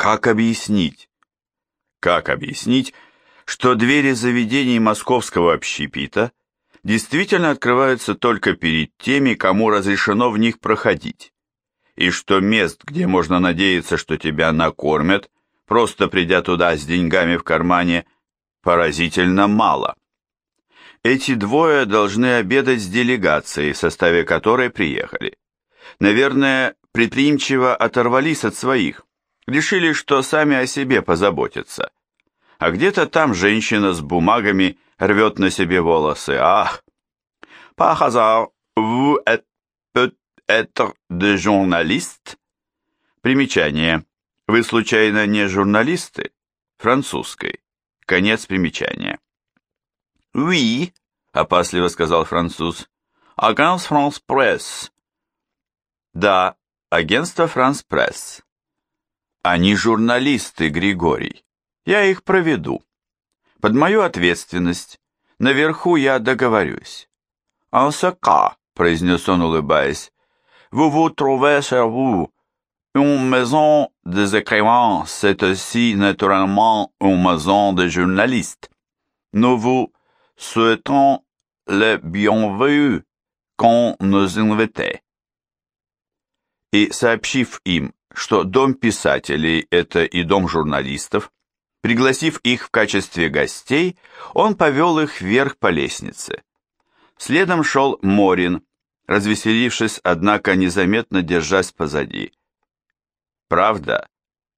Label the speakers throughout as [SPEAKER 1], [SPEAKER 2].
[SPEAKER 1] Как объяснить? Как объяснить, что двери заведений московского общепита действительно открываются только перед теми, кому разрешено в них проходить, и что мест, где можно надеяться, что тебя накормят, просто придя туда с деньгами в кармане, поразительно мало. Эти двое должны обедать с делегацией, в составе которой приехали. Наверное, предприимчиво оторвались от своих, решили, что сами о себе позаботятся. А где-то там женщина с бумагами рвет на себе волосы. Ах! Hasard, vous êtes peut-être des? Примечание. Вы случайно не журналисты? Французской. Конец примечания. «Oui», — опасливо сказал француз. «Агенс Франс Пресс». «Да, агентство Франс Пресс». «Они журналисты, Григорий. Я их проведу. Под мою ответственность. Наверху я договорюсь». «En ce cas», — произнес он, улыбаясь, «vous vous trouvez chez vous. Une maison des écrivains, c'est aussi naturellement une maison de journalistes. Nous vous souhaitons le bienvenu qu'on nous invitait. И сообщив им, что дом писателей – это и дом журналистов, пригласив их в качестве гостей, он повел их вверх по лестнице. Следом шел Морин, развеселившись, однако незаметно держась позади. «Правда?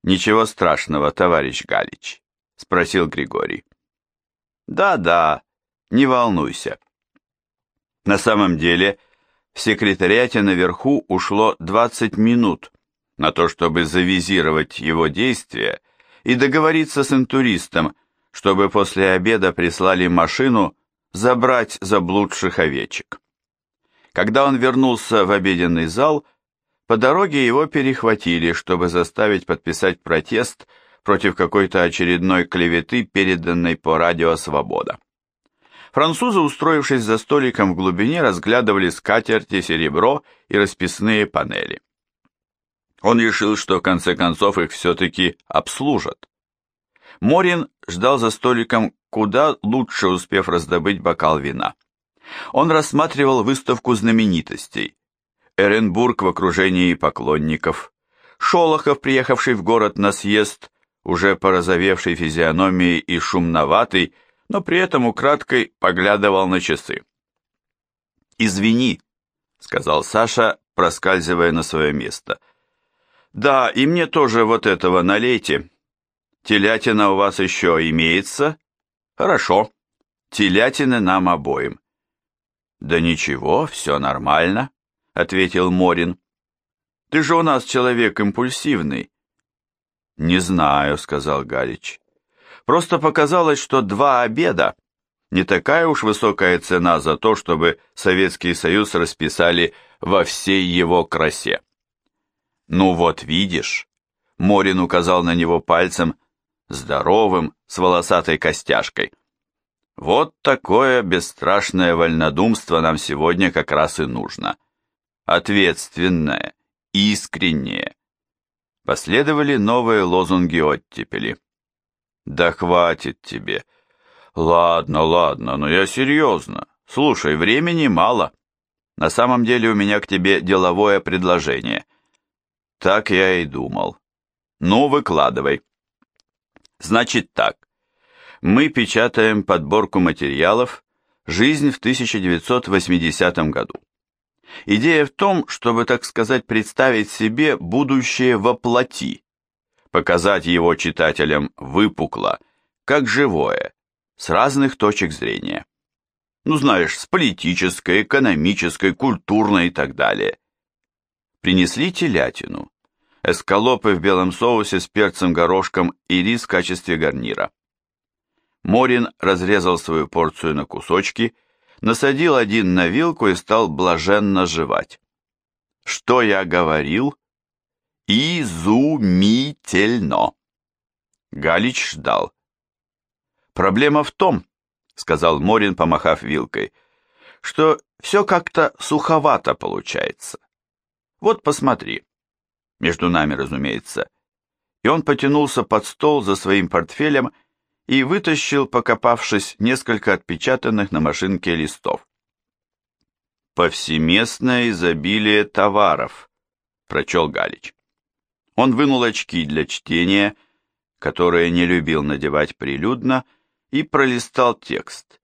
[SPEAKER 1] Ничего страшного, товарищ Галич?» – спросил Григорий. «Да-да, не волнуйся». На самом деле, в секретариате наверху ушло 20 минут на то, чтобы завизировать его действия и договориться с интуристом, чтобы после обеда прислали машину забрать заблудших овечек. Когда он вернулся в обеденный зал, по дороге его перехватили, чтобы заставить подписать протест против какой-то очередной клеветы, переданной по радио «Свобода». Французы, устроившись за столиком в глубине, разглядывали скатерти, серебро и расписные панели. Он решил, что в конце концов их все-таки обслужат. Морин ждал за столиком, куда лучше успев раздобыть бокал вина. Он рассматривал выставку знаменитостей. Эренбург в окружении поклонников, Шолохов, приехавший в город на съезд, уже порозовевший физиономией и шумноватый, но при этом украдкой поглядывал на часы. «Извини», — сказал Саша, проскальзывая на свое место. «Да, и мне тоже вот этого налейте. Телятина у вас еще имеется?» «Хорошо. Телятины нам обоим». «Да ничего, все нормально», — ответил Морин. «Ты же у нас человек импульсивный». «Не знаю», — сказал Галич. «Просто показалось, что два обеда — не такая уж высокая цена за то, чтобы Советский Союз расписали во всей его красе». «Ну вот видишь», — Морин указал на него пальцем, здоровым, с волосатой костяшкой. «Вот такое бесстрашное вольнодумство нам сегодня как раз и нужно. Ответственное, искреннее». Последовали новые лозунги оттепели. «Да хватит тебе!» «Ладно, ладно, но я серьезно. Слушай, времени мало. На самом деле у меня к тебе деловое предложение». Так я и думал. Ну, выкладывай. Значит так. Мы печатаем подборку материалов «Жизнь в 1980 году». Идея в том, чтобы, так сказать, представить себе будущее во плоти, показать его читателям выпукло, как живое, с разных точек зрения. Ну, знаешь, с политической, экономической, культурной и так далее. Принесли телятину, эскалопы в белом соусе с перцем горошком и рис в качестве гарнира. Морин разрезал свою порцию на кусочки насадил один на вилку и стал блаженно жевать. Что я говорил? Изумительно. Галич ждал. Проблема в том, сказал Морин, помахав вилкой, что все как-то суховато получается. Вот посмотри. Между нами, разумеется. и он потянулся под стол за своим портфелем и вытащил, покопавшись, несколько отпечатанных на машинке листов. «Повсеместное изобилие товаров», — прочел Галич. Он вынул очки для чтения, которые не любил надевать прилюдно, и пролистал текст.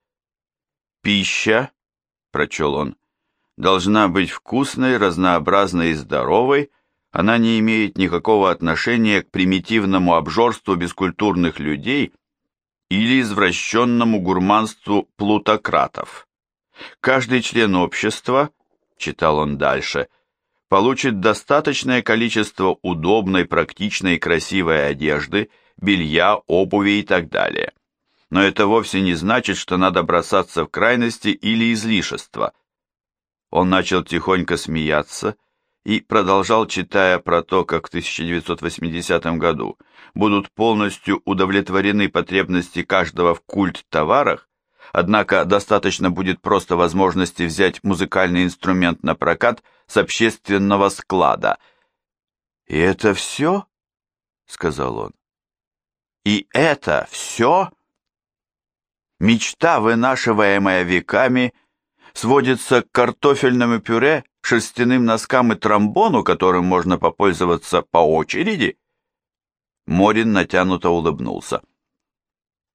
[SPEAKER 1] «Пища», — прочел он, — «должна быть вкусной, разнообразной и здоровой, она не имеет никакого отношения к примитивному обжорству бескультурных людей или извращенному гурманству плутократов. Каждый член общества, читал он дальше, получит достаточное количество удобной, практичной и красивой одежды, белья, обуви и так далее. Но это вовсе не значит, что надо бросаться в крайности или излишества. Он начал тихонько смеяться и продолжал, читая про то, как в 1980 году будут полностью удовлетворены потребности каждого в культ-товарах, однако достаточно будет просто возможности взять музыкальный инструмент на прокат с общественного склада. «И это все?» — сказал он. «И это все?» Мечта, вынашиваемая веками, сводится к картофельному пюре шерстяным носкам и тромбону, которым можно попользоваться по очереди? Морин натянуто улыбнулся.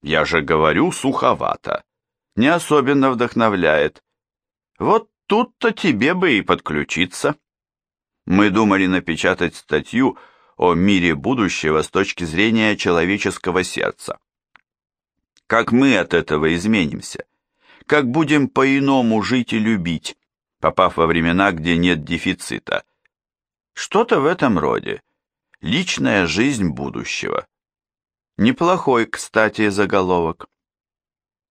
[SPEAKER 1] Я же говорю, суховато. Не особенно вдохновляет. Вот тут-то тебе бы и подключиться. Мы думали напечатать статью о мире будущего с точки зрения человеческого сердца. Как мы от этого изменимся? Как будем по-иному жить и любить? попав во времена, где нет дефицита. Что-то в этом роде. Личная жизнь будущего. Неплохой, кстати, заголовок.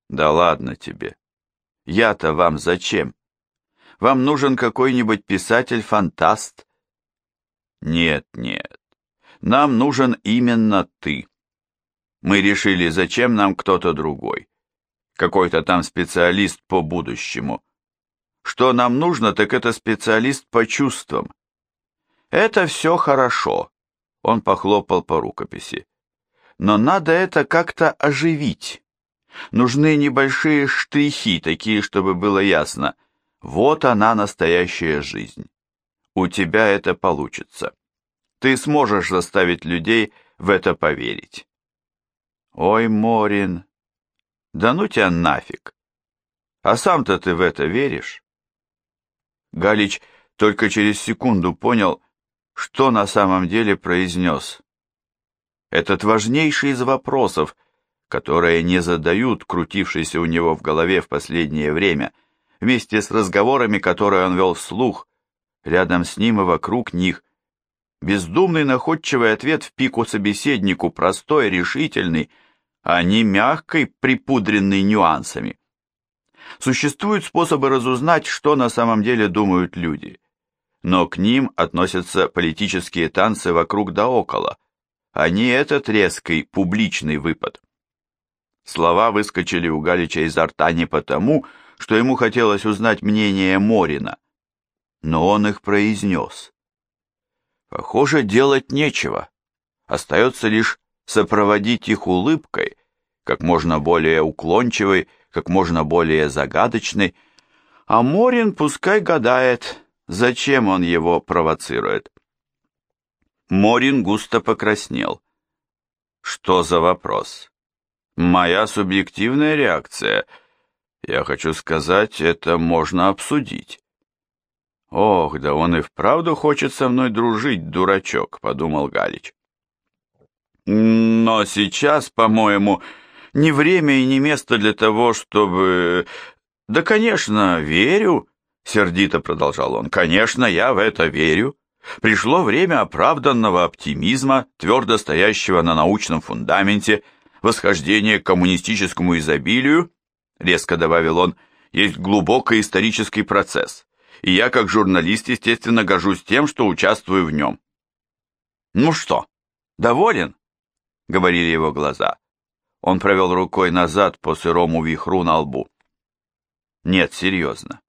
[SPEAKER 1] Да ладно тебе. Я-то вам зачем? Вам нужен какой-нибудь писатель-фантаст? Нет, нет. Нам нужен именно ты. Мы решили, зачем нам кто-то другой. Какой-то там специалист по будущему. Что нам нужно, так это специалист по чувствам. Это все хорошо. Он похлопал по рукописи. Но надо это как-то оживить. Нужны небольшие штрихи, такие, чтобы было ясно. Вот она, настоящая жизнь. У тебя это получится. Ты сможешь заставить людей в это поверить. Ой, Морин, да ну тебя нафиг. А сам-то ты в это веришь? Галич только через секунду понял, что на самом деле произнес. Этот важнейший из вопросов, которые не задают крутившийся у него в голове в последнее время, вместе с разговорами, которые он вел вслух, рядом с ним и вокруг них, бездумный находчивый ответ в пику собеседнику, простой, решительный, а не мягкой, припудренный нюансами. Существуют способы разузнать, что на самом деле думают люди. Но к ним относятся политические танцы вокруг да около, а не этот резкий публичный выпад. Слова выскочили у Галича изо рта не потому, что ему хотелось узнать мнение Морина, но он их произнес. Похоже, делать нечего. Остается лишь сопроводить их улыбкой, как можно более уклончивой, как можно более загадочный, а Морин пускай гадает, зачем он его провоцирует. Морин густо покраснел. Что за вопрос? Моя субъективная реакция. Я хочу сказать, это можно обсудить. Ох, да он и вправду хочет со мной дружить, дурачок, подумал Галич. Но сейчас, по-моему, не время и не место для того, чтобы... Да, конечно, верю, сердито продолжал он. Конечно, я в это верю. Пришло время оправданного оптимизма, твердо стоящего на научном фундаменте, восхождения к коммунистическому изобилию, резко добавил он, есть глубокий исторический процесс, и я как журналист, естественно, горжусь тем, что участвую в нем. «Ну что, доволен?» — говорили его глаза. Он провел рукой назад по сырому вихру на лбу. Нет, серьезно.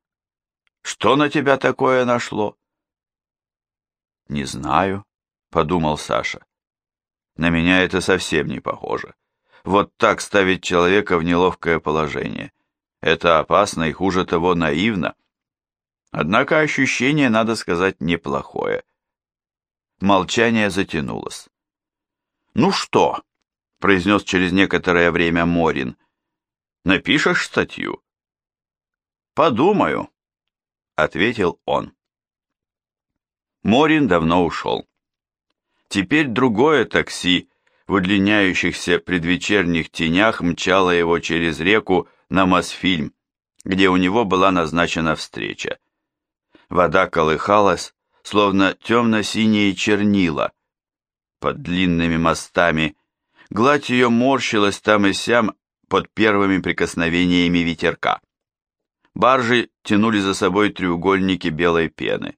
[SPEAKER 1] Что на тебя такое нашло? Не знаю, подумал Саша. На меня это совсем не похоже. Вот так ставить человека в неловкое положение. Это опасно и, хуже того, наивно. Однако ощущение, надо сказать, неплохое. Молчание затянулось. «Ну что?» — произнес через некоторое время Морин. «Напишешь статью?» «Подумаю», — ответил он. Морин давно ушел. Теперь другое такси в удлиняющихся предвечерних тенях мчало его через реку на Мосфильм, где у него была назначена встреча. Вода колыхалась, словно темно-синие чернила. Под длинными мостами гладь ее морщилась там и сям под первыми прикосновениями ветерка. Баржи тянули за собой треугольники белой пены.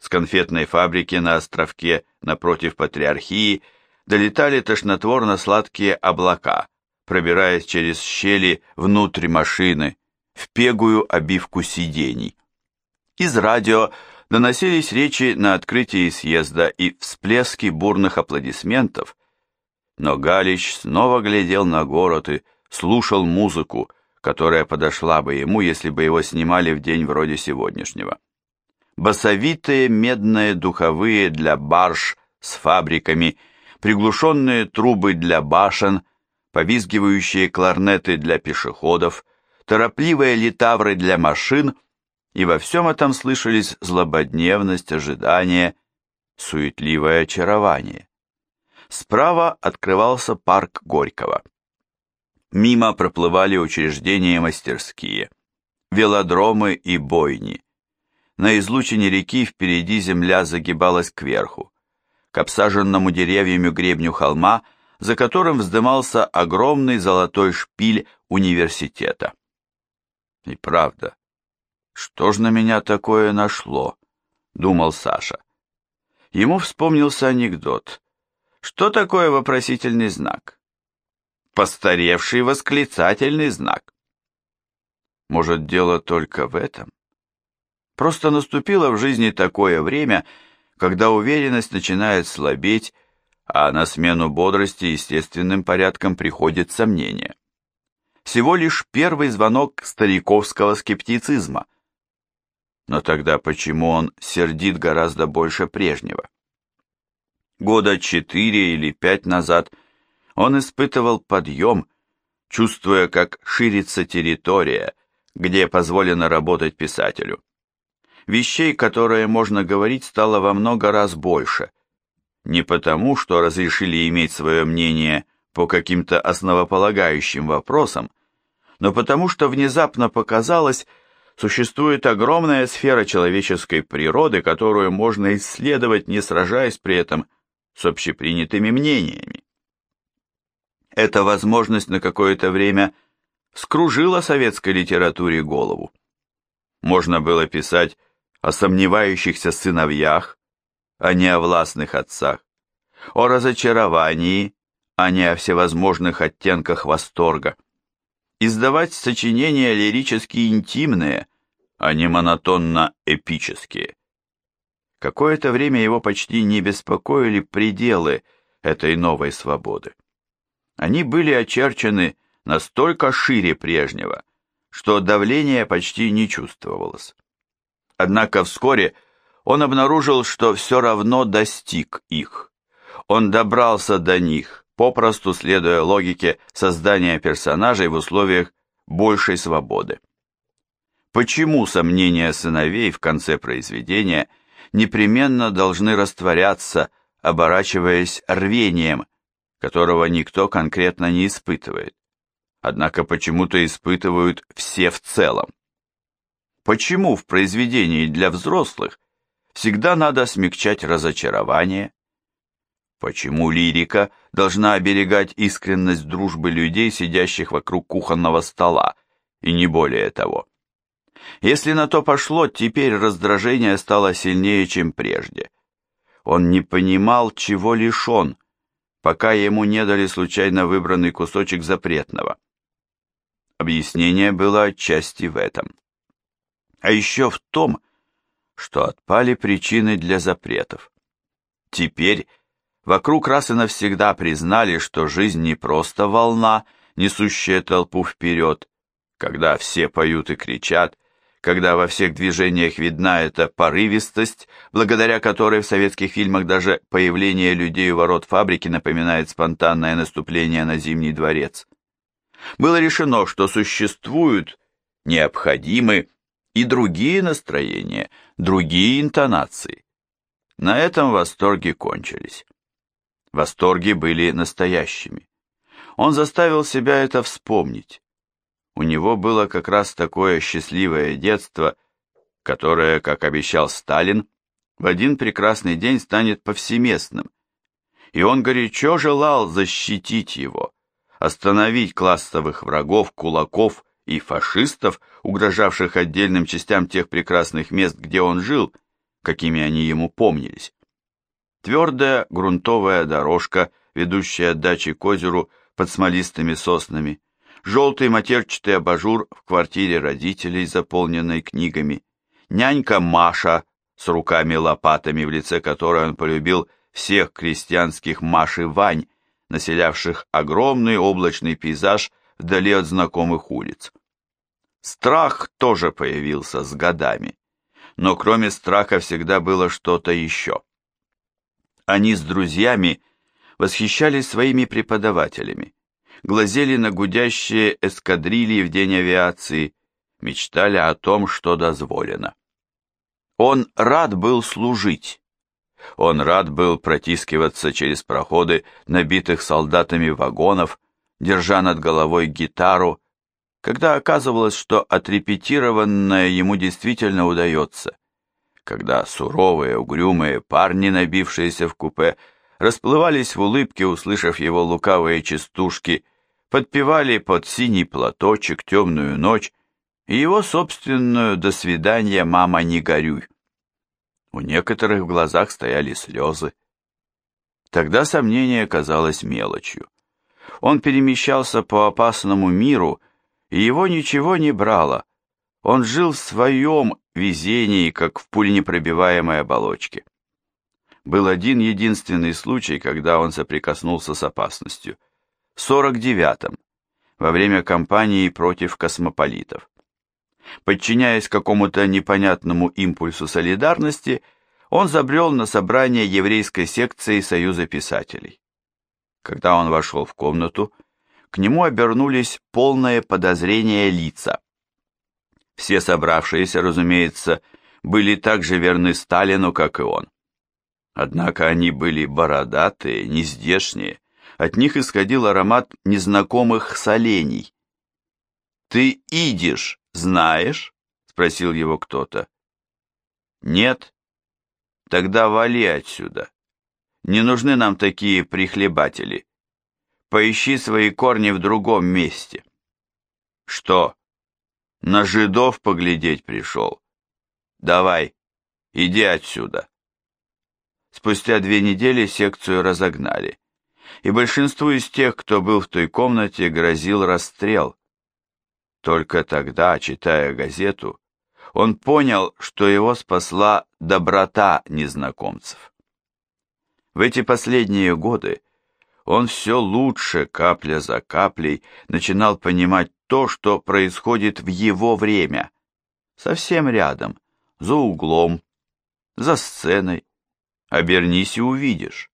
[SPEAKER 1] С конфетной фабрики на островке напротив патриархии долетали тошнотворно-сладкие облака, пробираясь через щели внутрь машины, в пегую обивку сидений. Из радио доносились речи на открытии съезда и всплески бурных аплодисментов, но Галич снова глядел на город и слушал музыку, которая подошла бы ему, если бы его снимали в день вроде сегодняшнего. Басовитые медные духовые для барж с фабриками, приглушенные трубы для башен, повизгивающие кларнеты для пешеходов, торопливые литавры для машин — и во всем этом слышались злободневность, ожидание, суетливое очарование. Справа открывался парк Горького. Мимо проплывали учреждения мастерские, велодромы и бойни. На излучине реки впереди земля загибалась кверху, к обсаженному деревьями гребню холма, за которым вздымался огромный золотой шпиль университета. И правда, «Что ж на меня такое нашло?» — думал Саша. Ему вспомнился анекдот. Что такое вопросительный знак? Постаревший восклицательный знак. Может, дело только в этом? Просто наступило в жизни такое время, когда уверенность начинает слабеть, а на смену бодрости естественным порядком приходит сомнение. Всего лишь первый звонок стариковского скептицизма – но тогда почему он сердит гораздо больше прежнего? Года четыре или пять назад он испытывал подъем, чувствуя, как ширится территория, где позволено работать писателю. Вещей, которые можно говорить, стало во много раз больше. Не потому, что разрешили иметь свое мнение по каким-то основополагающим вопросам, но потому что внезапно показалось, существует огромная сфера человеческой природы, которую можно исследовать, не сражаясь при этом с общепринятыми мнениями. Эта возможность на какое-то время скружила советской литературе голову. Можно было писать о сомневающихся сыновьях, а не о властных отцах, о разочаровании, а не о всевозможных оттенках восторга издавать сочинения лирически интимные, а не монотонно-эпические. Какое-то время его почти не беспокоили пределы этой новой свободы. Они были очерчены настолько шире прежнего, что давление почти не чувствовалось. Однако вскоре он обнаружил, что все равно достиг их. Он добрался до них, попросту следуя логике создания персонажей в условиях большей свободы. Почему сомнения сыновей в конце произведения непременно должны растворяться, оборачиваясь рвением, которого никто конкретно не испытывает, однако почему-то испытывают все в целом? Почему в произведении для взрослых всегда надо смягчать разочарование, Почему лирика должна оберегать искренность дружбы людей, сидящих вокруг кухонного стола, и не более того? Если на то пошло, теперь раздражение стало сильнее, чем прежде. Он не понимал, чего лишен, пока ему не дали случайно выбранный кусочек запретного. Объяснение было отчасти в этом. А еще в том, что отпали причины для запретов. Теперь Вокруг раз и навсегда признали, что жизнь не просто волна, несущая толпу вперед, когда все поют и кричат, когда во всех движениях видна эта порывистость, благодаря которой в советских фильмах даже появление людей у ворот фабрики напоминает спонтанное наступление на Зимний дворец. Было решено, что существуют, необходимы и другие настроения, другие интонации. На этом восторги кончились. Восторги были настоящими. Он заставил себя это вспомнить. У него было как раз такое счастливое детство, которое, как обещал Сталин, в один прекрасный день станет повсеместным. И он горячо желал защитить его, остановить классовых врагов, кулаков и фашистов, угрожавших отдельным частям тех прекрасных мест, где он жил, какими они ему помнились. Твердая грунтовая дорожка, ведущая от дачи к озеру под смолистыми соснами, желтый матерчатый абажур в квартире родителей, заполненной книгами, нянька Маша с руками-лопатами, в лице которой он полюбил всех крестьянских Маш и Вань, населявших огромный облачный пейзаж вдали от знакомых улиц. Страх тоже появился с годами, но кроме страха всегда было что-то еще. Они с друзьями восхищались своими преподавателями, глазели на гудящие эскадрильи в день авиации, мечтали о том, что дозволено. Он рад был служить. Он рад был протискиваться через проходы, набитых солдатами вагонов, держа над головой гитару, когда оказывалось, что отрепетированное ему действительно удается, когда суровые, угрюмые парни, набившиеся в купе, расплывались в улыбке, услышав его лукавые частушки, подпевали под синий платочек темную ночь и его собственную «До свидания, мама, не горюй». У некоторых в глазах стояли слезы. Тогда сомнение казалось мелочью. Он перемещался по опасному миру, и его ничего не брало. Он жил в своем везении, как в пуленепробиваемой оболочке. Был один единственный случай, когда он соприкоснулся с опасностью. В 49-м, во время кампании против космополитов. Подчиняясь какому-то непонятному импульсу солидарности, он забрел на собрание еврейской секции Союза писателей. Когда он вошел в комнату, к нему обернулись полное подозрение лица. Все собравшиеся, разумеется, были так же верны Сталину, как и он. Однако они были бородатые, нездешние, от них исходил аромат незнакомых солений. «Ты идиш, знаешь?» — спросил его кто-то. «Нет?» «Тогда вали отсюда. Не нужны нам такие прихлебатели. Поищи свои корни в другом месте». «Что? На жидов поглядеть пришел? Давай, иди отсюда». Спустя две недели секцию разогнали, и большинству из тех, кто был в той комнате, грозил расстрел. Только тогда, читая газету, он понял, что его спасла доброта незнакомцев. В эти последние годы он все лучше, капля за каплей, начинал понимать то, что происходит в его время, совсем рядом, за углом, за сценой, Обернись и увидишь.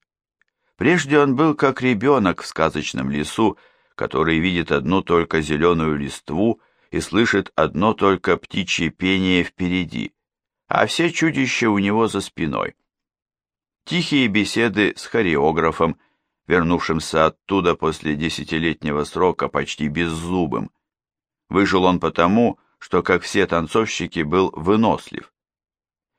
[SPEAKER 1] Прежде он был как ребенок в сказочном лесу, который видит одну только зеленую листву и слышит одно только птичье пение впереди, а все чудища у него за спиной. Тихие беседы с хореографом, вернувшимся оттуда после десятилетнего срока почти беззубым. Выжил он потому, что, как все танцовщики, был вынослив.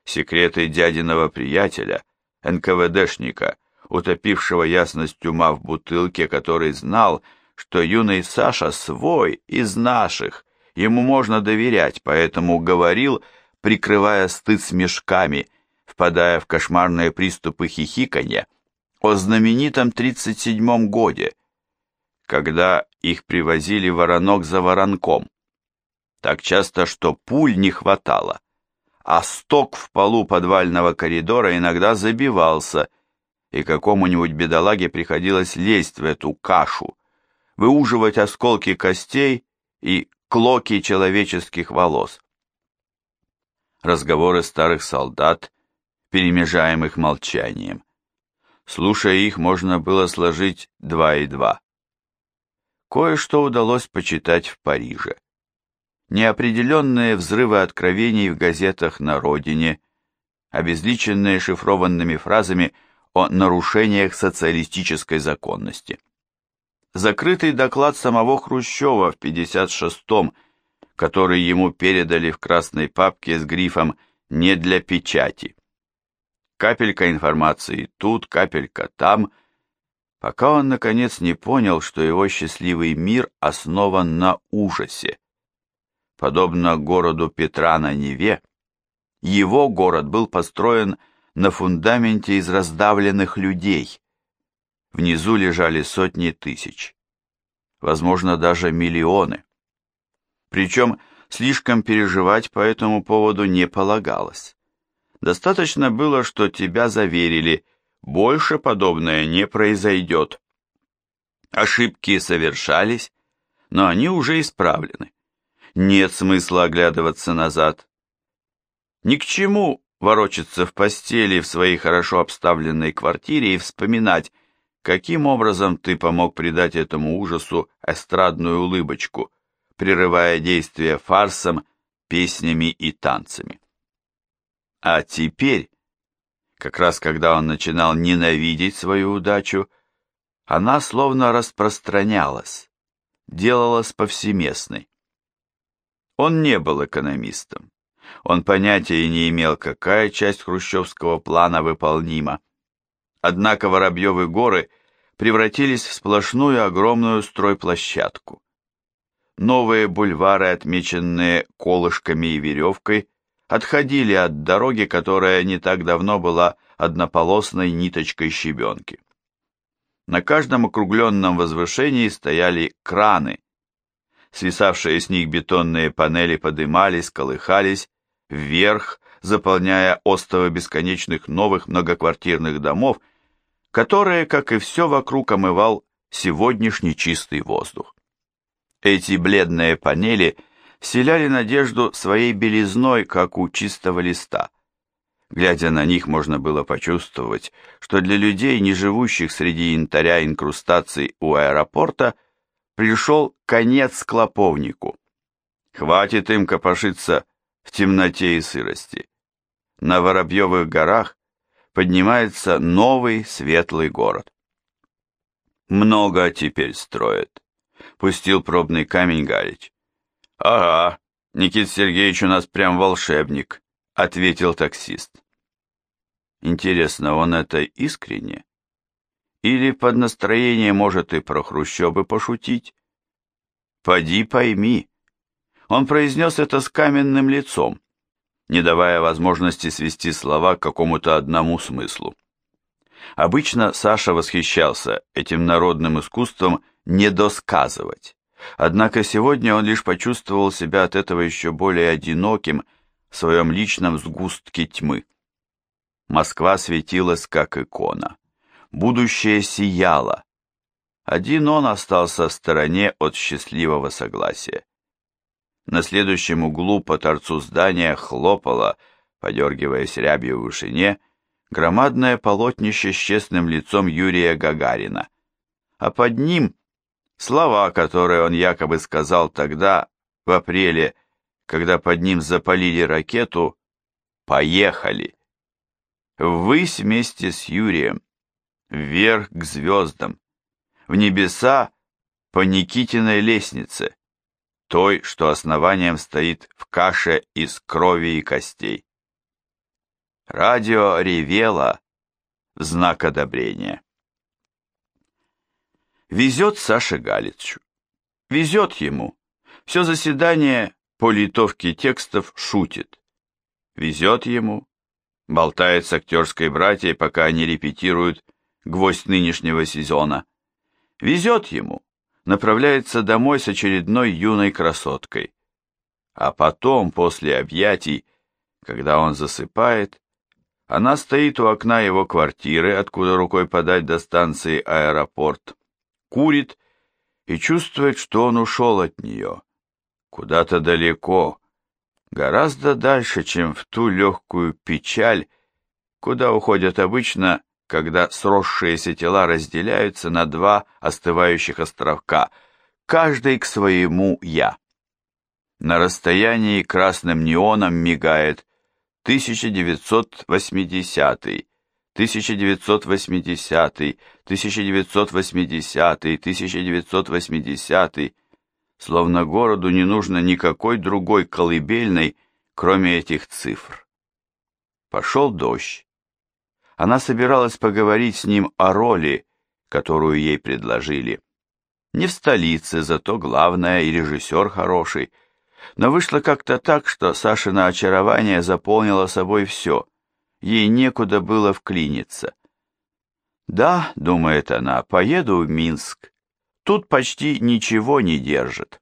[SPEAKER 1] Секреты дядиного приятеля — НКВДшника, утопившего ясность ума в бутылке, который знал, что юный Саша свой, из наших, ему можно доверять, поэтому говорил, прикрывая стыд смешками, впадая в кошмарные приступы хихиканья, о знаменитом 37-м годе, когда их привозили воронок за воронком. Так часто, что пуль не хватало а сток в полу подвального коридора иногда забивался, и какому-нибудь бедолаге приходилось лезть в эту кашу, выуживать осколки костей и клоки человеческих волос. Разговоры старых солдат, перемежаемых молчанием. Слушая их, можно было сложить два и два. Кое-что удалось почитать в Париже. Неопределенные взрывы откровений в газетах на родине, обезличенные шифрованными фразами о нарушениях социалистической законности. Закрытый доклад самого Хрущева в 56-м, который ему передали в красной папке с грифом «Не для печати». Капелька информации тут, капелька там, пока он наконец не понял, что его счастливый мир основан на ужасе. Подобно городу Петра на Неве, его город был построен на фундаменте из раздавленных людей. Внизу лежали сотни тысяч, возможно, даже миллионы. Причем слишком переживать по этому поводу не полагалось. Достаточно было, что тебя заверили, больше подобное не произойдет. Ошибки совершались, но они уже исправлены. Нет смысла оглядываться назад. Ни к чему ворочаться в постели в своей хорошо обставленной квартире и вспоминать, каким образом ты помог придать этому ужасу эстрадную улыбочку, прерывая действие фарсом, песнями и танцами. А теперь, как раз когда он начинал ненавидеть свою удачу, она словно распространялась, делалась повсеместной. Он не был экономистом. Он понятия не имел, какая часть хрущевского плана выполнима. Однако Воробьевы горы превратились в сплошную огромную стройплощадку. Новые бульвары, отмеченные колышками и веревкой, отходили от дороги, которая не так давно была однополосной ниточкой щебенки. На каждом округленном возвышении стояли краны. Свисавшие с них бетонные панели подымались, колыхались вверх, заполняя остовы бесконечных новых многоквартирных домов, которые, как и все вокруг, омывал сегодняшний чистый воздух. Эти бледные панели – вселяли надежду своей белизной, как у чистого листа. Глядя на них, можно было почувствовать, что для людей, не живущих среди янтаря инкрустаций у аэропорта, пришел конец клоповнику. Хватит им копошиться в темноте и сырости. На Воробьевых горах поднимается новый светлый город. Много теперь строят, пустил пробный камень Галич. «Ага, Никит Сергеевич у нас прям волшебник», — ответил таксист. Интересно, он это искренне? Или под настроение может и про Хрущебы пошутить? Поди пойми. Он произнес это с каменным лицом, не давая возможности свести слова к какому-то одному смыслу. Обычно Саша восхищался этим народным искусством недосказывать. Однако сегодня он лишь почувствовал себя от этого еще более одиноким в своем личном сгустке тьмы. Москва светилась, как икона. Будущее сияло. Один он остался в стороне от счастливого согласия. На следующем углу по торцу здания хлопало, подергиваясь рябью в вышине, громадное полотнище с честным лицом Юрия Гагарина, а под ним Слова, которые он якобы сказал тогда, в апреле, когда под ним запалили ракету, «Поехали!» Ввысь вместе с Юрием, вверх к звездам, в небеса по Никитиной лестнице, той, что основанием стоит в каше из крови и костей. Радио ревело в знак одобрения. Везет Саше Галицу. Везет ему. Все заседание по литовке текстов шутит. Везет ему. Болтает с актерской братьей, пока они репетируют гвоздь нынешнего сезона. Везет ему. Направляется домой с очередной юной красоткой. А потом, после объятий, когда он засыпает, Она стоит у окна его квартиры, откуда рукой подать до станции аэропорт, курит и чувствует, что он ушел от нее, куда-то далеко, гораздо дальше, чем в ту легкую печаль, куда уходят обычно, когда сросшиеся тела разделяются на два остывающих островка, каждый к своему «я». На расстоянии красным неоном мигает 1980 1980 1980 1980 словно городу не нужно никакой другой колыбельной, кроме этих цифр. Пошел дождь. Она собиралась поговорить с ним о роли, которую ей предложили. Не в столице, зато главное и режиссер хороший. Но вышло как-то так, что Сашина очарование заполнило собой все. Ей некуда было вклиниться. «Да», — думает она, — «поеду в Минск. Тут почти ничего не держит».